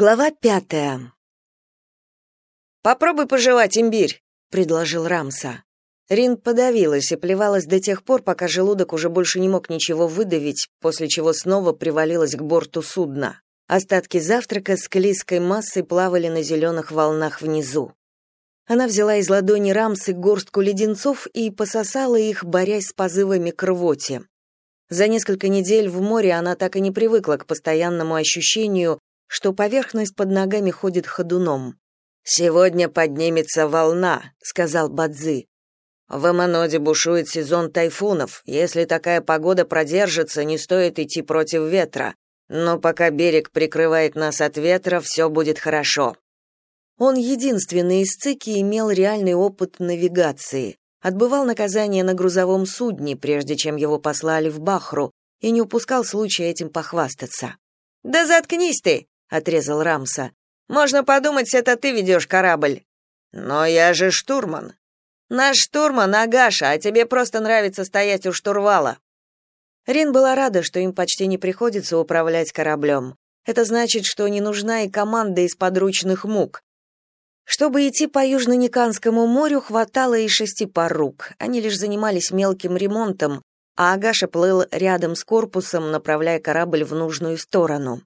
Глава пятая. «Попробуй пожевать имбирь», — предложил Рамса. Рин подавилась и плевалась до тех пор, пока желудок уже больше не мог ничего выдавить, после чего снова привалилась к борту судна. Остатки завтрака с клейской массой плавали на зеленых волнах внизу. Она взяла из ладони Рамсы горстку леденцов и пососала их, борясь с позывами к рвоте. За несколько недель в море она так и не привыкла к постоянному ощущению, что поверхность под ногами ходит ходуном. «Сегодня поднимется волна», — сказал Бадзи. «В Аманоде бушует сезон тайфунов. Если такая погода продержится, не стоит идти против ветра. Но пока берег прикрывает нас от ветра, все будет хорошо». Он единственный из цики имел реальный опыт навигации. Отбывал наказание на грузовом судне, прежде чем его послали в Бахру, и не упускал случая этим похвастаться. «Да заткнись ты!» Отрезал Рамса. Можно подумать, это ты ведешь корабль. Но я же штурман. Наш штурман Агаша, а тебе просто нравится стоять у штурвала. Рин была рада, что им почти не приходится управлять кораблем. Это значит, что не нужна и команда из подручных мук. Чтобы идти по Южно-Никанскому морю, хватало и шести пар рук. Они лишь занимались мелким ремонтом, а Агаша плыл рядом с корпусом, направляя корабль в нужную сторону.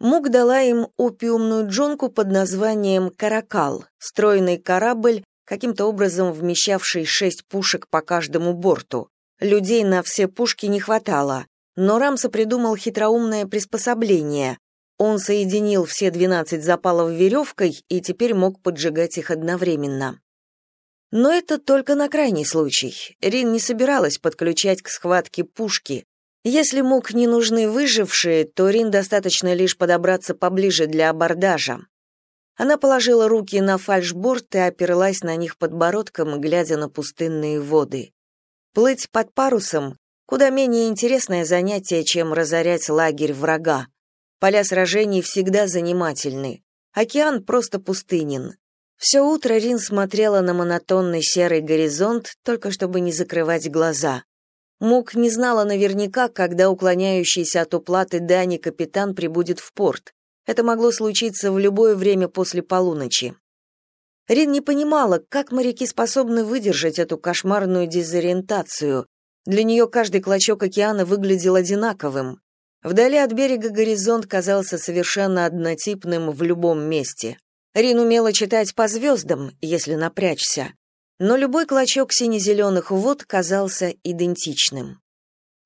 Мук дала им опиумную джонку под названием «Каракал», стройный корабль, каким-то образом вмещавший шесть пушек по каждому борту. Людей на все пушки не хватало, но Рамса придумал хитроумное приспособление. Он соединил все 12 запалов веревкой и теперь мог поджигать их одновременно. Но это только на крайний случай. Рин не собиралась подключать к схватке пушки, если Мук не нужны выжившие, то Рин достаточно лишь подобраться поближе для абордажа. Она положила руки на фальшборд и оперлась на них подбородком, глядя на пустынные воды. Плыть под парусом — куда менее интересное занятие, чем разорять лагерь врага. Поля сражений всегда занимательны. Океан просто пустынен. Все утро Рин смотрела на монотонный серый горизонт, только чтобы не закрывать глаза. Мук не знала наверняка, когда уклоняющийся от уплаты дани капитан прибудет в порт. Это могло случиться в любое время после полуночи. Рин не понимала, как моряки способны выдержать эту кошмарную дезориентацию. Для нее каждый клочок океана выглядел одинаковым. Вдали от берега горизонт казался совершенно однотипным в любом месте. Рин умела читать по звездам, если напрячься но любой клочок сине-зеленых вод казался идентичным.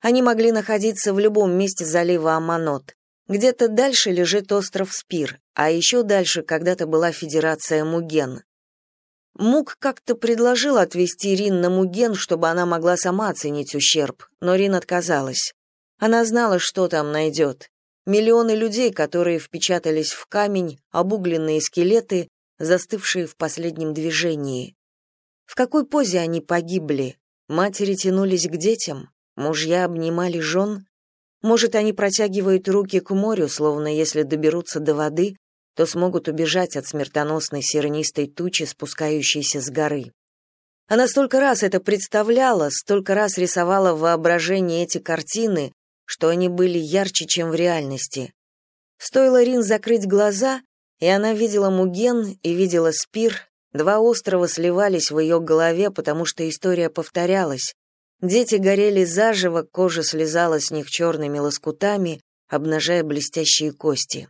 Они могли находиться в любом месте залива Аманот. Где-то дальше лежит остров Спир, а еще дальше когда-то была Федерация Муген. Мук как-то предложил отвезти Рин на Муген, чтобы она могла сама оценить ущерб, но Рин отказалась. Она знала, что там найдет. Миллионы людей, которые впечатались в камень, обугленные скелеты, застывшие в последнем движении. В какой позе они погибли? Матери тянулись к детям, мужья обнимали жен. Может, они протягивают руки к морю, словно если доберутся до воды, то смогут убежать от смертоносной сернистой тучи, спускающейся с горы. Она столько раз это представляла, столько раз рисовала в воображении эти картины, что они были ярче, чем в реальности. Стоило Рин закрыть глаза, и она видела Муген и видела Спир, Два острова сливались в ее голове, потому что история повторялась. Дети горели заживо, кожа слезала с них черными лоскутами, обнажая блестящие кости.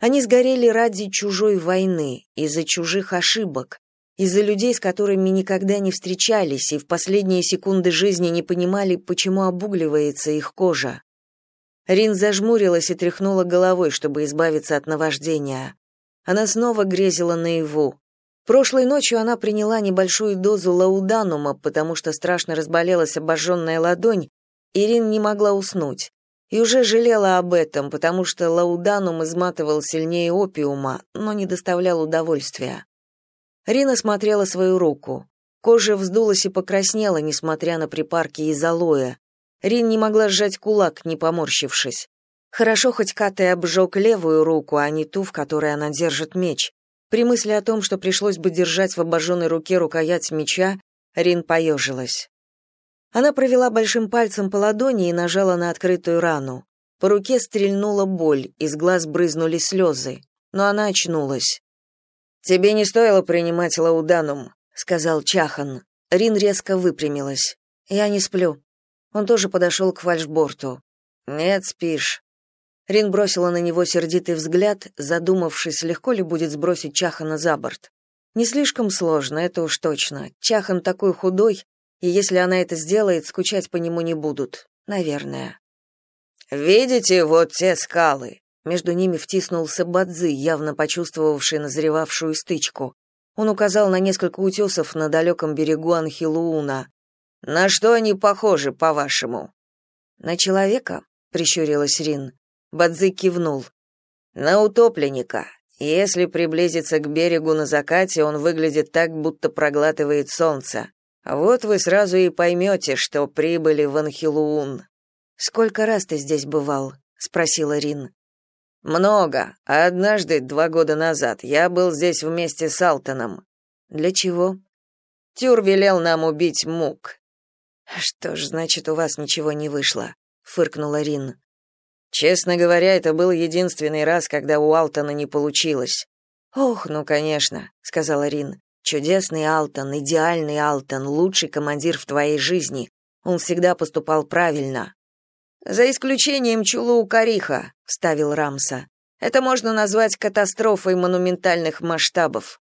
Они сгорели ради чужой войны, из-за чужих ошибок, из-за людей, с которыми никогда не встречались и в последние секунды жизни не понимали, почему обугливается их кожа. Рин зажмурилась и тряхнула головой, чтобы избавиться от наваждения. Она снова грезила наяву. Прошлой ночью она приняла небольшую дозу лауданума, потому что страшно разболелась обожженная ладонь, Ирин не могла уснуть. И уже жалела об этом, потому что лауданум изматывал сильнее опиума, но не доставлял удовольствия. Рина смотрела свою руку. Кожа вздулась и покраснела, несмотря на припарки из алоэ. Рин не могла сжать кулак, не поморщившись. Хорошо хоть Катай обжег левую руку, а не ту, в которой она держит меч. При мысли о том, что пришлось бы держать в обожженной руке рукоять меча, Рин поежилась. Она провела большим пальцем по ладони и нажала на открытую рану. По руке стрельнула боль, из глаз брызнули слезы, но она очнулась. «Тебе не стоило принимать лауданум», — сказал Чахан. Рин резко выпрямилась. «Я не сплю». Он тоже подошел к фальшборту. «Нет, спишь». Рин бросила на него сердитый взгляд, задумавшись, легко ли будет сбросить Чахана за борт. Не слишком сложно, это уж точно. Чахан такой худой, и если она это сделает, скучать по нему не будут. Наверное. «Видите вот те скалы?» Между ними втиснулся Бадзи, явно почувствовавший назревавшую стычку. Он указал на несколько утесов на далеком берегу Анхилууна. «На что они похожи, по-вашему?» «На человека?» — прищурилась Рин. Бадзи кивнул. «На утопленника. Если приблизиться к берегу на закате, он выглядит так, будто проглатывает солнце. Вот вы сразу и поймете, что прибыли в Анхилуун». «Сколько раз ты здесь бывал?» — спросила Рин. Много. А однажды, два года назад, я был здесь вместе с Алтоном. Для чего? Тюр велел нам убить Мук. Что ж, значит, у вас ничего не вышло, фыркнула Рин. Честно говоря, это был единственный раз, когда у Алтона не получилось. Ох, ну, конечно, сказала Рин. Чудесный Алтон, идеальный Алтон, лучший командир в твоей жизни. Он всегда поступал правильно. За исключением Чулу Кариха, вставил Рамса. Это можно назвать катастрофой монументальных масштабов.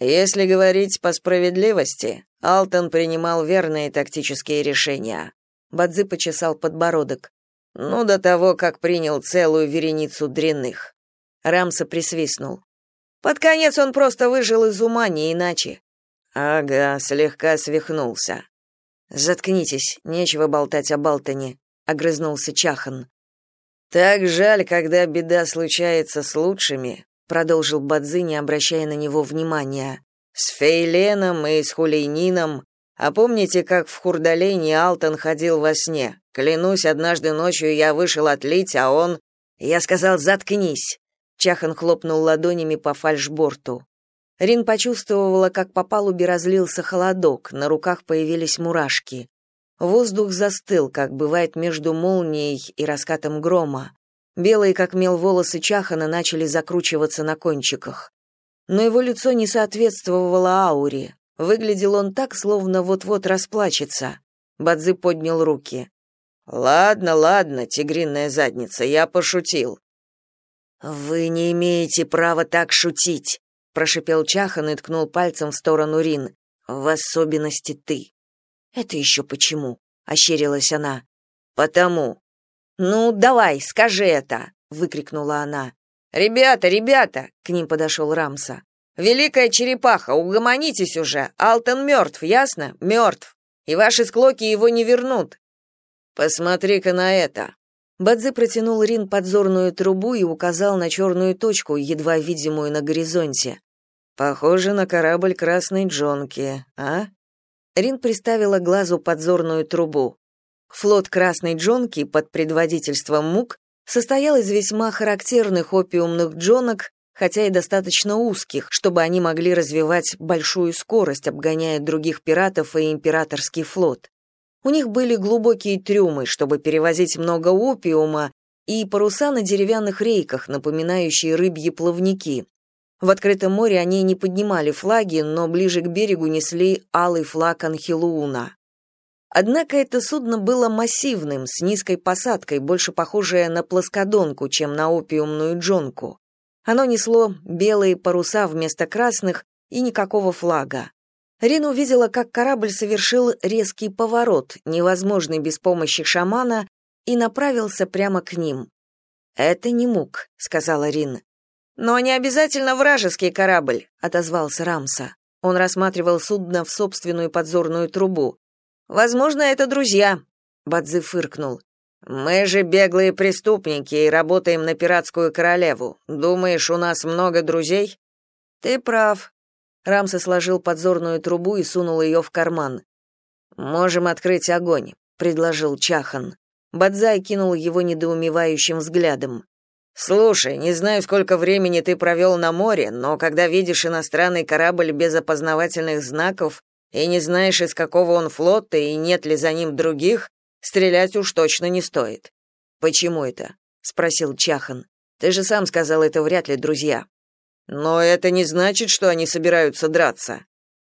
Если говорить по справедливости, Алтон принимал верные тактические решения. Бадзи почесал подбородок. Ну, до того, как принял целую вереницу дрянных. Рамса присвистнул. Под конец он просто выжил из ума, не иначе. Ага, слегка свихнулся. Заткнитесь, нечего болтать об Алтоне огрызнулся Чахан. Так жаль, когда беда случается с лучшими, продолжил Бадзи, не обращая на него внимания. С Фейленом и с Хулейнином. А помните, как в Хурдалене Алтон ходил во сне? Клянусь, однажды ночью я вышел отлить, а он... Я сказал «заткнись». Чахан хлопнул ладонями по фальшборту. Рин почувствовала, как по палубе разлился холодок, на руках появились мурашки. Воздух застыл, как бывает между молнией и раскатом грома. Белые, как мел, волосы Чахана начали закручиваться на кончиках. Но его лицо не соответствовало ауре. Выглядел он так, словно вот-вот расплачется. Бадзи поднял руки. «Ладно, ладно, тигриная задница, я пошутил». «Вы не имеете права так шутить», — прошипел Чахан и ткнул пальцем в сторону Рин. «В особенности ты». Это еще почему? ощерилась она. Потому. Ну, давай, скажи это, выкрикнула она. Ребята, ребята, к ним подошел Рамса. Великая черепаха, угомонитесь уже. Алтон мертв, ясно? Мертв. И ваши склоки его не вернут. Посмотри-ка на это. Бадзи протянул Рин подзорную трубу и указал на черную точку, едва видимую на горизонте. Похоже на корабль Красной Джонки, а? Рин приставила глазу подзорную трубу. Флот Красной Джонки под предводительством Мук состоял из весьма характерных опиумных джонок, хотя и достаточно узких, чтобы они могли развивать большую скорость, обгоняя других пиратов и императорский флот. У них были глубокие трюмы, чтобы перевозить много опиума, и паруса на деревянных рейках, напоминающие рыбьи плавники, в открытом море они не поднимали флаги, но ближе к берегу несли алый флаг Анхилууна. Однако это судно было массивным, с низкой посадкой, больше похожее на плоскодонку, чем на опиумную джонку. Оно несло белые паруса вместо красных и никакого флага. Рин увидела, как корабль совершил резкий поворот, невозможный без помощи шамана, и направился прямо к ним. «Это не мук», — сказала Рин. Но не обязательно вражеский корабль, отозвался Рамса. Он рассматривал судно в собственную подзорную трубу. Возможно, это друзья, Бадзи фыркнул. Мы же беглые преступники и работаем на пиратскую королеву. Думаешь, у нас много друзей? Ты прав. Рамса сложил подзорную трубу и сунул ее в карман. Можем открыть огонь, предложил Чахан. Бадзай кинул его недоумевающим взглядом. Слушай, не знаю, сколько времени ты провел на море, но когда видишь иностранный корабль без опознавательных знаков и не знаешь, из какого он флота и нет ли за ним других, стрелять уж точно не стоит. Почему это? спросил Чахан. Ты же сам сказал, это вряд ли друзья. Но это не значит, что они собираются драться.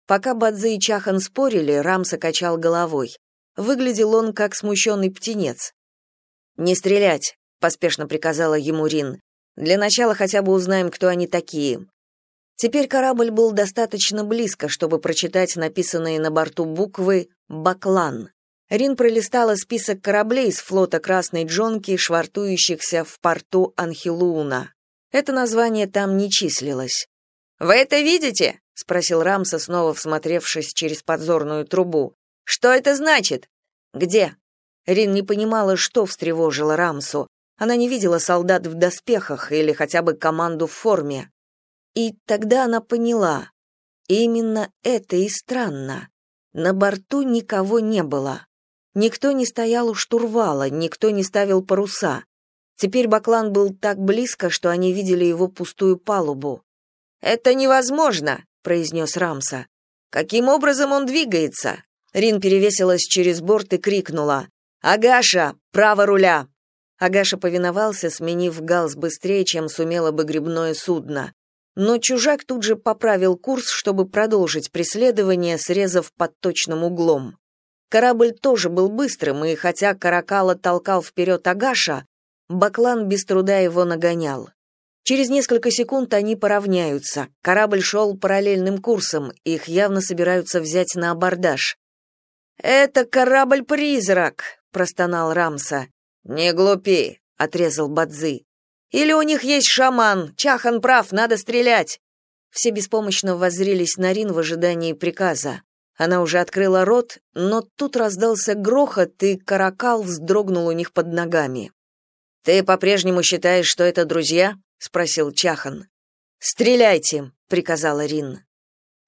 Пока Бадзе и Чахан спорили, Рамса качал головой. Выглядел он как смущенный птенец. «Не стрелять», — поспешно приказала ему Рин. «Для начала хотя бы узнаем, кто они такие». Теперь корабль был достаточно близко, чтобы прочитать написанные на борту буквы «Баклан». Рин пролистала список кораблей с флота Красной Джонки, швартующихся в порту Анхилууна. Это название там не числилось. «Вы это видите?» — спросил Рамса, снова всмотревшись через подзорную трубу. «Что это значит?» «Где?» Рин не понимала, что встревожило Рамсу. Она не видела солдат в доспехах или хотя бы команду в форме. И тогда она поняла. Именно это и странно. На борту никого не было. Никто не стоял у штурвала, никто не ставил паруса. Теперь Баклан был так близко, что они видели его пустую палубу. «Это невозможно», — произнес Рамса. «Каким образом он двигается?» Рин перевесилась через борт и крикнула. «Агаша, право руля!» Агаша повиновался, сменив галс быстрее, чем сумело бы грибное судно. Но чужак тут же поправил курс, чтобы продолжить преследование, срезав под точным углом. Корабль тоже был быстрым, и хотя Каракала толкал вперед Агаша, Баклан без труда его нагонял. Через несколько секунд они поравняются. Корабль шел параллельным курсом, их явно собираются взять на абордаж. «Это корабль-призрак», — простонал Рамса. «Не глупи», — отрезал Бадзы. «Или у них есть шаман, Чахан прав, надо стрелять». Все беспомощно воззрились на Рин в ожидании приказа. Она уже открыла рот, но тут раздался грохот, и каракал вздрогнул у них под ногами. Ты по-прежнему считаешь, что это друзья? спросил Чахан. Стреляйте, приказала Рин.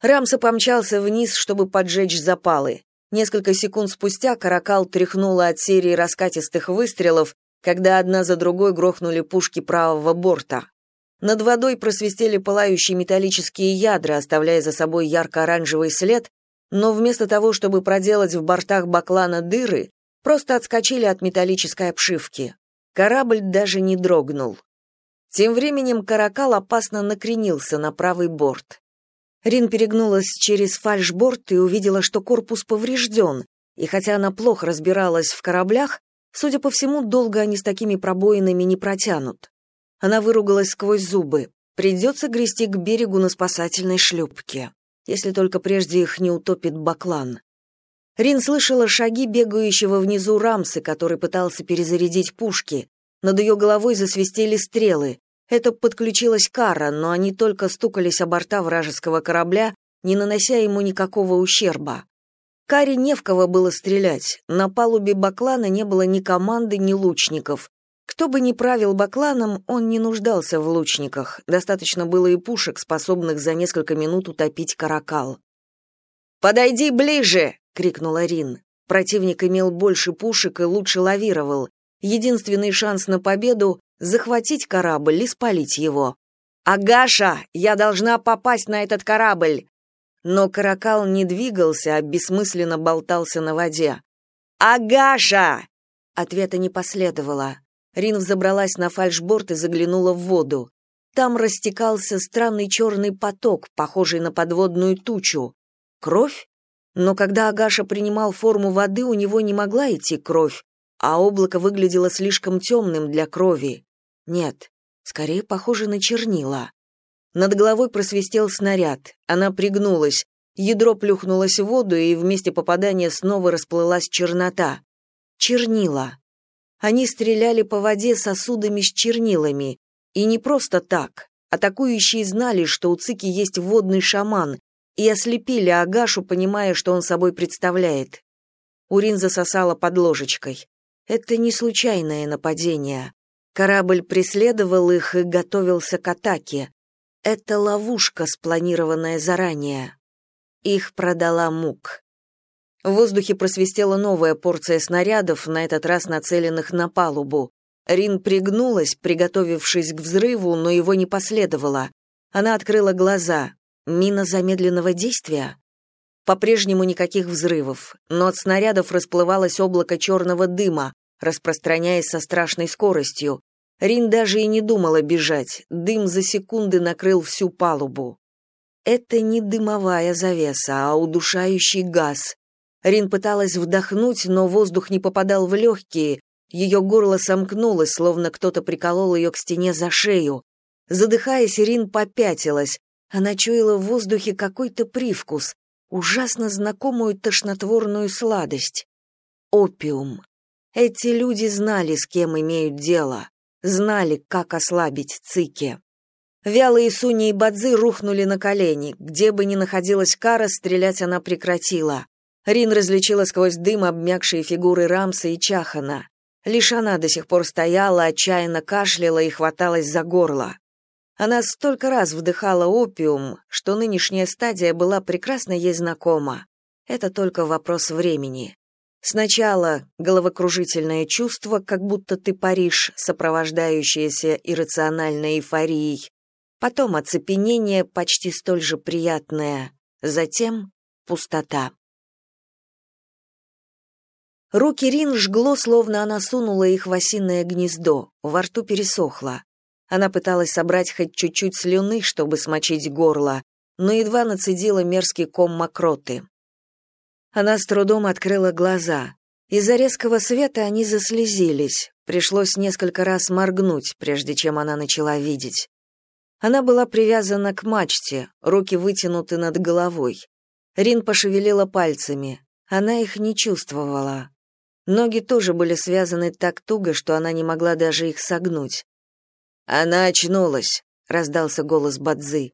Рамса помчался вниз, чтобы поджечь запалы. Несколько секунд спустя каракал тряхнуло от серии раскатистых выстрелов, когда одна за другой грохнули пушки правого борта. Над водой просвистели пылающие металлические ядра, оставляя за собой ярко-оранжевый след, но вместо того, чтобы проделать в бортах баклана дыры, просто отскочили от металлической обшивки. Корабль даже не дрогнул. Тем временем каракал опасно накренился на правый борт. Рин перегнулась через фальшборд и увидела, что корпус поврежден, и хотя она плохо разбиралась в кораблях, судя по всему, долго они с такими пробоинами не протянут. Она выругалась сквозь зубы. Придется грести к берегу на спасательной шлюпке, если только прежде их не утопит баклан. Рин слышала шаги бегающего внизу Рамсы, который пытался перезарядить пушки. Над ее головой засвистели стрелы. Это подключилась Кара, но они только стукались о борта вражеского корабля, не нанося ему никакого ущерба. Каре не в кого было стрелять. На палубе Баклана не было ни команды, ни лучников. Кто бы ни правил Бакланом, он не нуждался в лучниках. Достаточно было и пушек, способных за несколько минут утопить каракал. «Подойди ближе!» — крикнула Рин. Противник имел больше пушек и лучше лавировал. Единственный шанс на победу — захватить корабль и спалить его. «Агаша, я должна попасть на этот корабль!» Но каракал не двигался, а бессмысленно болтался на воде. «Агаша!» Ответа не последовало. Рин взобралась на фальшборд и заглянула в воду. Там растекался странный черный поток, похожий на подводную тучу. Кровь? Но когда Агаша принимал форму воды, у него не могла идти кровь, а облако выглядело слишком темным для крови. Нет, скорее похоже на чернила. Над головой просвистел снаряд. Она пригнулась. Ядро плюхнулось в воду, и вместе попадания снова расплылась чернота. Чернила. Они стреляли по воде сосудами с чернилами. И не просто так. Атакующие знали, что у Цики есть водный шаман, и ослепили Агашу, понимая, что он собой представляет. Урин засосала под ложечкой. Это не случайное нападение. Корабль преследовал их и готовился к атаке. Это ловушка, спланированная заранее. Их продала Мук. В воздухе просвистела новая порция снарядов, на этот раз нацеленных на палубу. Рин пригнулась, приготовившись к взрыву, но его не последовало. Она открыла глаза. Мина замедленного действия? По-прежнему никаких взрывов, но от снарядов расплывалось облако черного дыма, распространяясь со страшной скоростью. Рин даже и не думала бежать, дым за секунды накрыл всю палубу. Это не дымовая завеса, а удушающий газ. Рин пыталась вдохнуть, но воздух не попадал в легкие, ее горло сомкнулось, словно кто-то приколол ее к стене за шею. Задыхаясь, Рин попятилась. Она чуяла в воздухе какой-то привкус, ужасно знакомую тошнотворную сладость. Опиум. Эти люди знали, с кем имеют дело, знали, как ослабить цики. Вялые Суни и Бадзы рухнули на колени. Где бы ни находилась Кара, стрелять она прекратила. Рин различила сквозь дым обмякшие фигуры Рамса и Чахана. Лишь она до сих пор стояла, отчаянно кашляла и хваталась за горло. Она столько раз вдыхала опиум, что нынешняя стадия была прекрасно ей знакома. Это только вопрос времени. Сначала головокружительное чувство, как будто ты паришь, сопровождающееся иррациональной эйфорией, потом оцепенение, почти столь же приятное, затем пустота. Руки Рин жгло, словно она сунула их в осиное гнездо, во рту пересохло. Она пыталась собрать хоть чуть-чуть слюны, чтобы смочить горло, но едва нацедила мерзкий ком мокроты. Она с трудом открыла глаза. Из-за резкого света они заслезились. Пришлось несколько раз моргнуть, прежде чем она начала видеть. Она была привязана к мачте, руки вытянуты над головой. Рин пошевелила пальцами. Она их не чувствовала. Ноги тоже были связаны так туго, что она не могла даже их согнуть. «Она очнулась», — раздался голос Бадзы.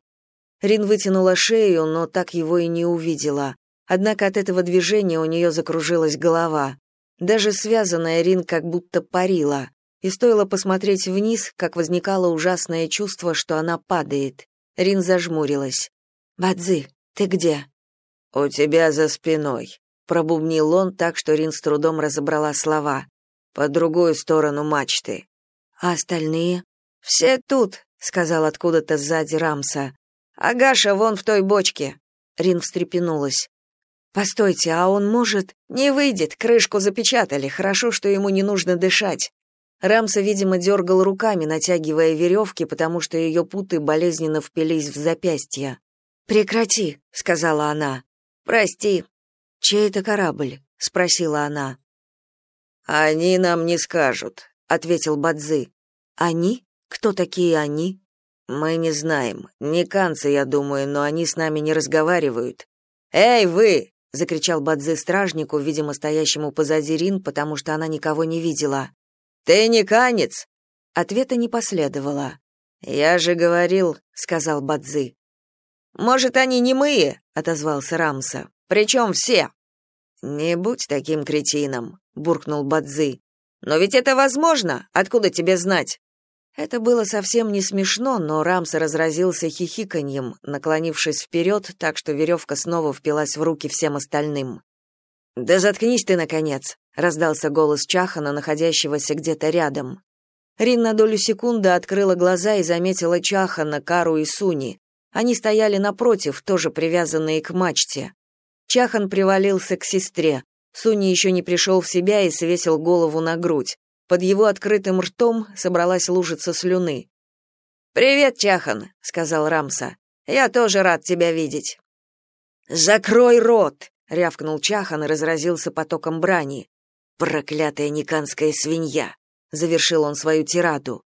Рин вытянула шею, но так его и не увидела. Однако от этого движения у нее закружилась голова. Даже связанная Рин как будто парила. И стоило посмотреть вниз, как возникало ужасное чувство, что она падает. Рин зажмурилась. «Бадзы, ты где?» «У тебя за спиной», пробубнил он так, что Рин с трудом разобрала слова. По другую сторону мачты. А остальные? Все тут, сказал откуда-то сзади Рамса. Агаша вон в той бочке. Рин встрепенулась. Постойте, а он может? Не выйдет, крышку запечатали. Хорошо, что ему не нужно дышать. Рамса, видимо, дергал руками, натягивая веревки, потому что ее путы болезненно впились в запястья. «Прекрати», — сказала она. «Прости», «Чей это корабль?» — спросила она. «Они нам не скажут», — ответил Бадзы. «Они? Кто такие они?» «Мы не знаем. Не канцы, я думаю, но они с нами не разговаривают». «Эй, вы!» — закричал Бадзы стражнику, видимо, стоящему позади Рин, потому что она никого не видела. «Ты не канец?» Ответа не последовало. «Я же говорил», — сказал Бадзы. «Может, они немые?» — отозвался Рамса. Причем все. Не будь таким кретином, буркнул Бадзы. Но ведь это возможно. Откуда тебе знать? Это было совсем не смешно, но Рамса разразился хихиканьем, наклонившись вперед, так что веревка снова впилась в руки всем остальным. «Да заткнись ты, наконец!» — раздался голос Чахана, находящегося где-то рядом. Рин на долю секунды открыла глаза и заметила Чахана, Кару и Суни. Они стояли напротив, тоже привязанные к мачте. Чахан привалился к сестре. Суни еще не пришел в себя и свесил голову на грудь. Под его открытым ртом собралась лужица слюны. «Привет, Чахан», — сказал Рамса. «Я тоже рад тебя видеть». «Закрой рот!» — рявкнул Чахан и разразился потоком брани. «Проклятая никанская свинья!» — завершил он свою тираду.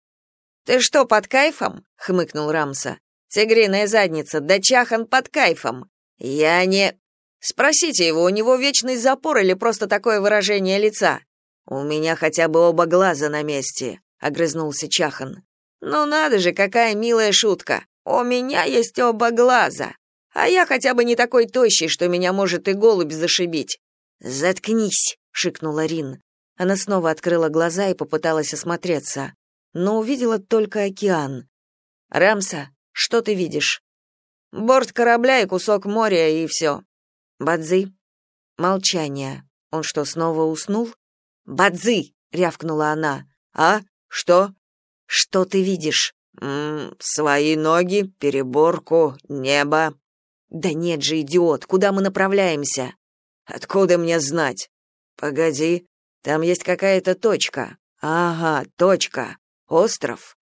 «Ты что, под кайфом?» — хмыкнул Рамса. «Тигриная задница, да Чахан под кайфом!» «Я не...» Спросите его, у него вечный запор или просто такое выражение лица? У меня хотя бы оба глаза на месте, огрызнулся Чахан. Ну надо же, какая милая шутка. У меня есть оба глаза. А я хотя бы не такой тощий, что меня может и голубь зашибить. Заткнись, шикнула Рин. Она снова открыла глаза и попыталась осмотреться, но увидела только океан. Рамса, что ты видишь? Борт корабля и кусок моря и все. Бадзи. Молчание. Он что, снова уснул? Бадзи, рявкнула она. А? Что? Что ты видишь? М -м, свои ноги, переборку, небо. Да нет же, идиот, куда мы направляемся? Откуда мне знать? Погоди. Там есть какая-то точка. Ага, точка. Остров.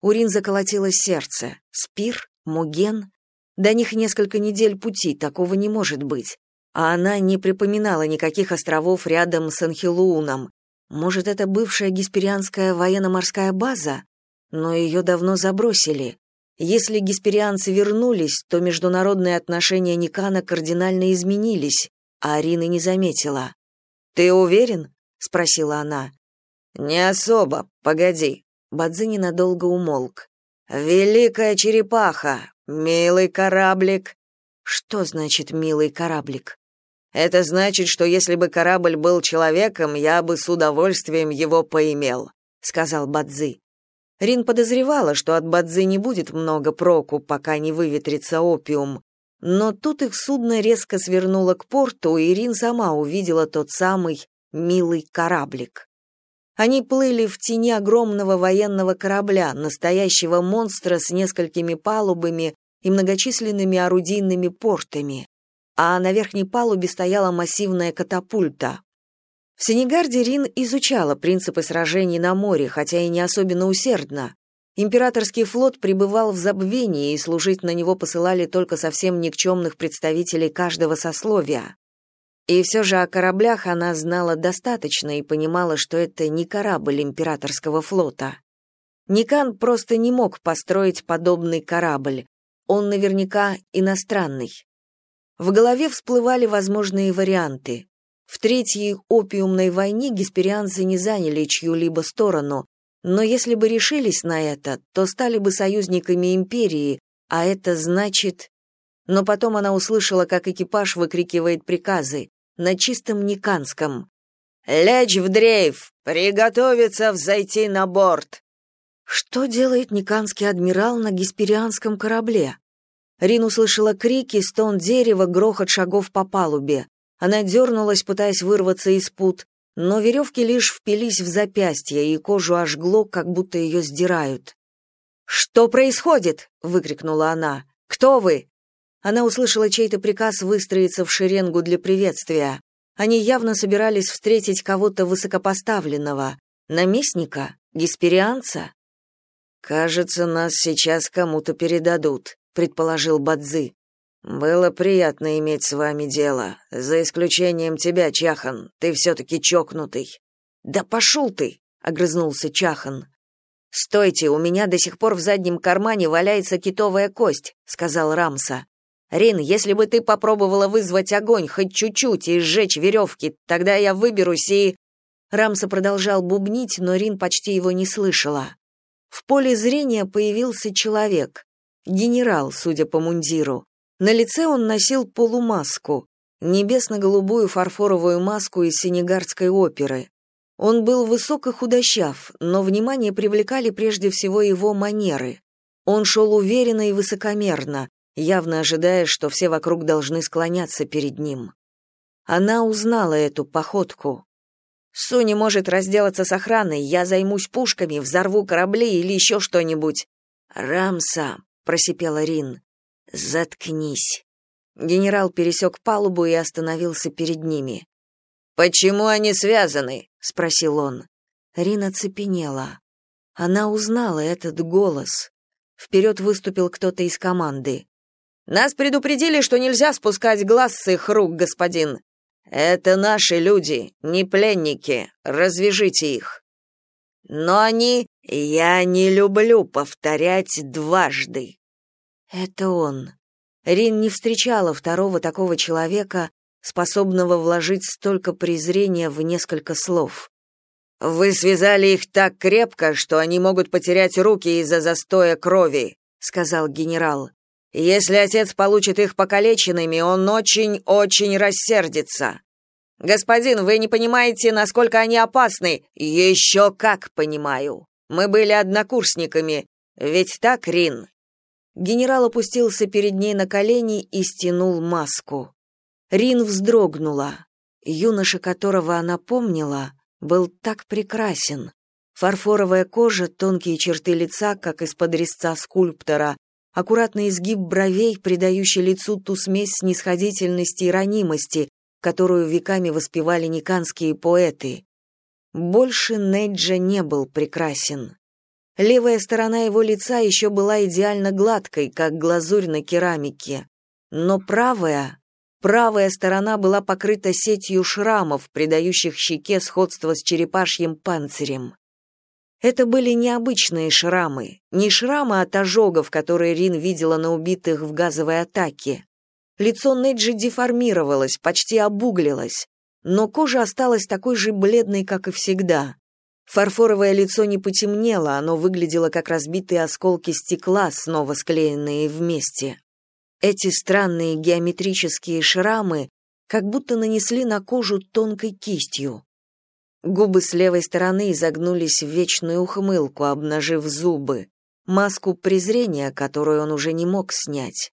Урин заколотилось сердце. Спир? Муген? До них несколько недель пути, такого не может быть. А она не припоминала никаких островов рядом с Анхилууном. Может, это бывшая гесперианская военно-морская база? Но ее давно забросили. Если гесперианцы вернулись, то международные отношения Никана кардинально изменились, а Арина не заметила. «Ты уверен?» — спросила она. «Не особо, погоди». Бадзи ненадолго умолк. «Великая черепаха! Милый кораблик!» «Что значит «милый кораблик»?» «Это значит, что если бы корабль был человеком, я бы с удовольствием его поимел», — сказал Бадзи. Рин подозревала, что от Бадзи не будет много проку, пока не выветрится опиум. Но тут их судно резко свернуло к порту, и Рин сама увидела тот самый милый кораблик. Они плыли в тени огромного военного корабля, настоящего монстра с несколькими палубами и многочисленными орудийными портами. А на верхней палубе стояла массивная катапульта. В Сенегарде Рин изучала принципы сражений на море, хотя и не особенно усердно. Императорский флот пребывал в забвении, и служить на него посылали только совсем никчемных представителей каждого сословия. И все же о кораблях она знала достаточно и понимала, что это не корабль императорского флота. Никан просто не мог построить подобный корабль. Он наверняка иностранный. В голове всплывали возможные варианты. В Третьей опиумной войне гесперианцы не заняли чью-либо сторону, но если бы решились на это, то стали бы союзниками империи, а это значит... Но потом она услышала, как экипаж выкрикивает приказы на чистом никанском. «Лечь в дрейф! Приготовиться взойти на борт!» Что делает никанский адмирал на гесперианском корабле? Рин услышала крики, стон дерева, грохот шагов по палубе. Она дернулась, пытаясь вырваться из пут, но веревки лишь впились в запястье, и кожу ожгло, как будто ее сдирают. «Что происходит?» — выкрикнула она. «Кто вы?» Она услышала чей-то приказ выстроиться в шеренгу для приветствия. Они явно собирались встретить кого-то высокопоставленного. Наместника? Гесперианца? «Кажется, нас сейчас кому-то передадут», — предположил Бадзы. «Было приятно иметь с вами дело, за исключением тебя, Чахан, ты все-таки чокнутый». «Да пошел ты!» — огрызнулся Чахан. «Стойте, у меня до сих пор в заднем кармане валяется китовая кость», — сказал Рамса. Рин, если бы ты попробовала вызвать огонь хоть чуть-чуть и сжечь веревки, тогда я выберусь и...» Рамса продолжал бубнить, но Рин почти его не слышала. В поле зрения появился человек. Генерал, судя по мундиру. На лице он носил полумаску, небесно-голубую фарфоровую маску из сенегардской оперы. Он был высок и худощав, но внимание привлекали прежде всего его манеры. Он шел уверенно и высокомерно, явно ожидая, что все вокруг должны склоняться перед ним. Она узнала эту походку. «Суни может разделаться с охраной, я займусь пушками, взорву корабли или еще что-нибудь». «Рамса», — просипела Рин, — «заткнись». Генерал пересек палубу и остановился перед ними. «Почему они связаны?» — спросил он. Рин оцепенела. Она узнала этот голос. Вперед выступил кто-то из команды. Нас предупредили, что нельзя спускать глаз с их рук, господин. Это наши люди, не пленники. Развяжите их. Но они... Я не люблю повторять дважды. Это он. Рин не встречала второго такого человека, способного вложить столько презрения в несколько слов. Вы связали их так крепко, что они могут потерять руки из-за застоя крови, сказал генерал. Если отец получит их покалеченными, он очень-очень рассердится. Господин, вы не понимаете, насколько они опасны. Еще как понимаю. Мы были однокурсниками. Ведь так, Рин? Генерал опустился перед ней на колени и стянул маску. Рин вздрогнула. Юноша, которого она помнила, был так прекрасен. Фарфоровая кожа, тонкие черты лица, как из-под резца скульптора, аккуратный изгиб бровей, придающий лицу ту смесь снисходительности и ранимости, которую веками воспевали никанские поэты. Больше Неджа не был прекрасен. Левая сторона его лица еще была идеально гладкой, как глазурь на керамике. Но правая, правая сторона была покрыта сетью шрамов, придающих щеке сходство с черепашьим панцирем. Это были необычные шрамы, не шрамы от ожогов, которые Рин видела на убитых в газовой атаке. Лицо Неджи деформировалось, почти обуглилось, но кожа осталась такой же бледной, как и всегда. Фарфоровое лицо не потемнело, оно выглядело как разбитые осколки стекла, снова склеенные вместе. Эти странные геометрические шрамы как будто нанесли на кожу тонкой кистью. Губы с левой стороны изогнулись в вечную ухмылку, обнажив зубы, маску презрения, которую он уже не мог снять.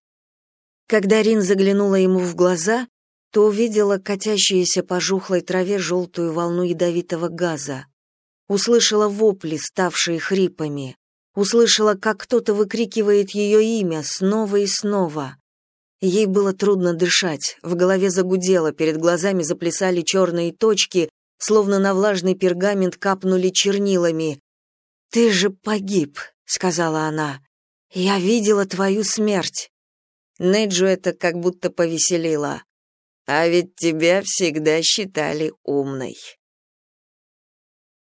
Когда Рин заглянула ему в глаза, то увидела катящуюся по жухлой траве желтую волну ядовитого газа услышала вопли, ставшие хрипами, услышала, как кто-то выкрикивает ее имя снова и снова. Ей было трудно дышать, в голове загудело, перед глазами заплясали черные точки, словно на влажный пергамент капнули чернилами. «Ты же погиб», — сказала она. «Я видела твою смерть». Неджу это как будто повеселило. «А ведь тебя всегда считали умной».